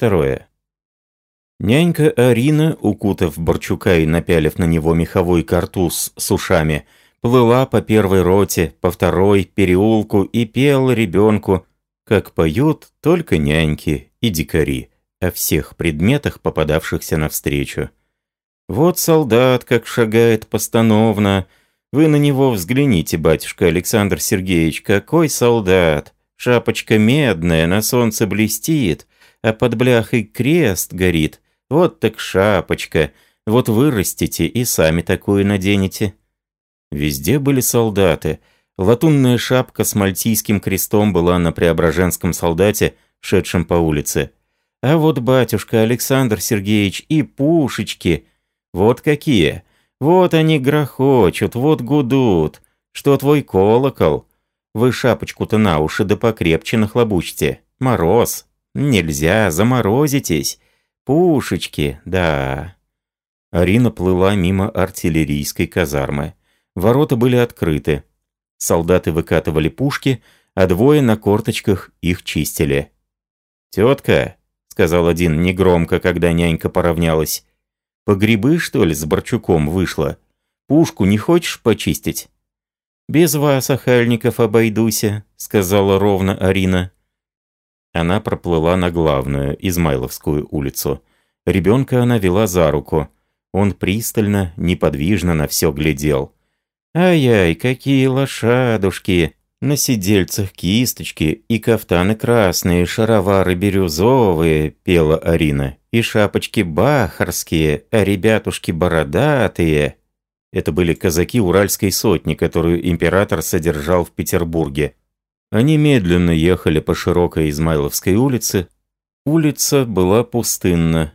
Второе. Нянька Арина, укутав Борчука и напялив на него меховой картуз с ушами, плыла по первой роте, по второй, переулку и пела ребенку, как поют только няньки и дикари о всех предметах, попадавшихся навстречу. Вот солдат как шагает постановно. Вы на него взгляните, батюшка Александр Сергеевич, какой солдат! Шапочка медная, на солнце блестит, а под бляхой крест горит. Вот так шапочка. Вот вырастите и сами такую наденете. Везде были солдаты. Латунная шапка с мальтийским крестом была на преображенском солдате, шедшем по улице. А вот батюшка Александр Сергеевич и пушечки. Вот какие. Вот они грохочут, вот гудут. Что твой колокол? Вы шапочку-то на уши да покрепче нахлобучьте. Мороз. Нельзя, заморозитесь. Пушечки, да. Арина плыла мимо артиллерийской казармы. Ворота были открыты. Солдаты выкатывали пушки, а двое на корточках их чистили. «Тетка», — сказал один негромко, когда нянька поравнялась, «по грибы, что ли, с Борчуком вышла? Пушку не хочешь почистить?» «Без вас, охальников, обойдуся», — сказала ровно Арина. Она проплыла на главную, Измайловскую улицу. Ребенка она вела за руку. Он пристально, неподвижно на все глядел. «Ай-яй, какие лошадушки! На сидельцах кисточки и кафтаны красные, шаровары бирюзовые», — пела Арина. «И шапочки бахарские, а ребятушки бородатые». Это были казаки Уральской сотни, которую император содержал в Петербурге. Они медленно ехали по широкой Измайловской улице. Улица была пустынна.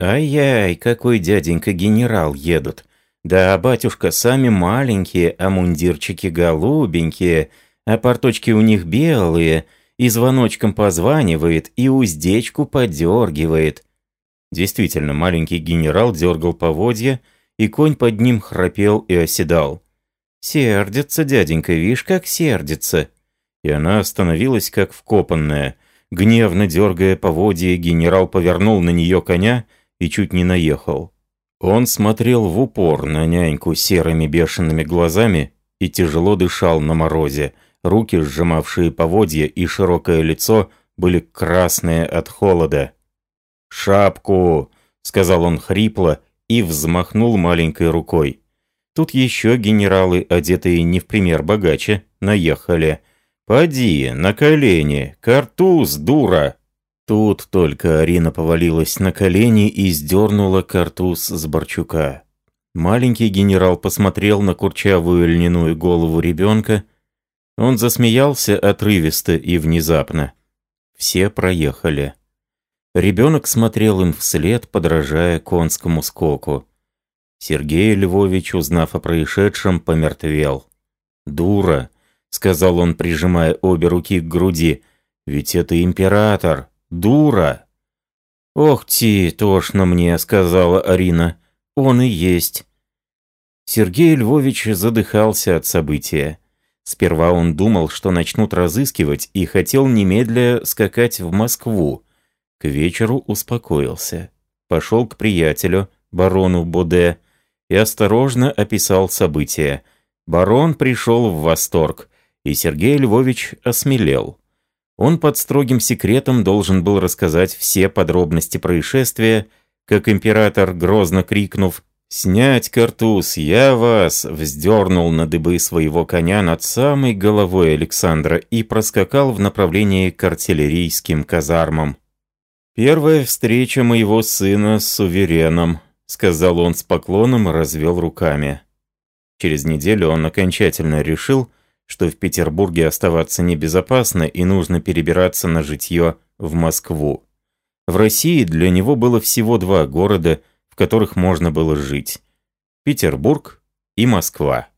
«Ай-яй, какой дяденька генерал едут! Да, батюшка, сами маленькие, а мундирчики голубенькие, а порточки у них белые, и звоночком позванивает, и уздечку подергивает». Действительно, маленький генерал дергал поводья, и конь под ним храпел и оседал. «Сердится, дяденька, видишь, как сердится!» И она остановилась как вкопанная. Гневно дергая поводья, генерал повернул на нее коня и чуть не наехал. Он смотрел в упор на няньку серыми бешеными глазами и тяжело дышал на морозе. Руки, сжимавшие поводья, и широкое лицо были красные от холода. «Шапку!» — сказал он хрипло и взмахнул маленькой рукой. Тут еще генералы, одетые не в пример богаче, наехали — «Поди, на колени! Картуз, дура!» Тут только Арина повалилась на колени и сдернула картуз с Борчука. Маленький генерал посмотрел на курчавую льняную голову ребенка. Он засмеялся отрывисто и внезапно. Все проехали. Ребенок смотрел им вслед, подражая конскому скоку. Сергей Львович, узнав о происшедшем, помертвел. «Дура!» Сказал он, прижимая обе руки к груди. «Ведь это император! Дура!» «Ох ти, тошно мне», — сказала Арина. «Он и есть». Сергей Львович задыхался от события. Сперва он думал, что начнут разыскивать, и хотел немедля скакать в Москву. К вечеру успокоился. Пошел к приятелю, барону Боде, и осторожно описал события. Барон пришел в восторг и Сергей Львович осмелел. Он под строгим секретом должен был рассказать все подробности происшествия, как император, грозно крикнув «Снять картуз, я вас!» вздернул на дыбы своего коня над самой головой Александра и проскакал в направлении к артиллерийским казармам. «Первая встреча моего сына с сувереном», — сказал он с поклоном и развел руками. Через неделю он окончательно решил, что в Петербурге оставаться небезопасно и нужно перебираться на житье в Москву. В России для него было всего два города, в которых можно было жить – Петербург и Москва.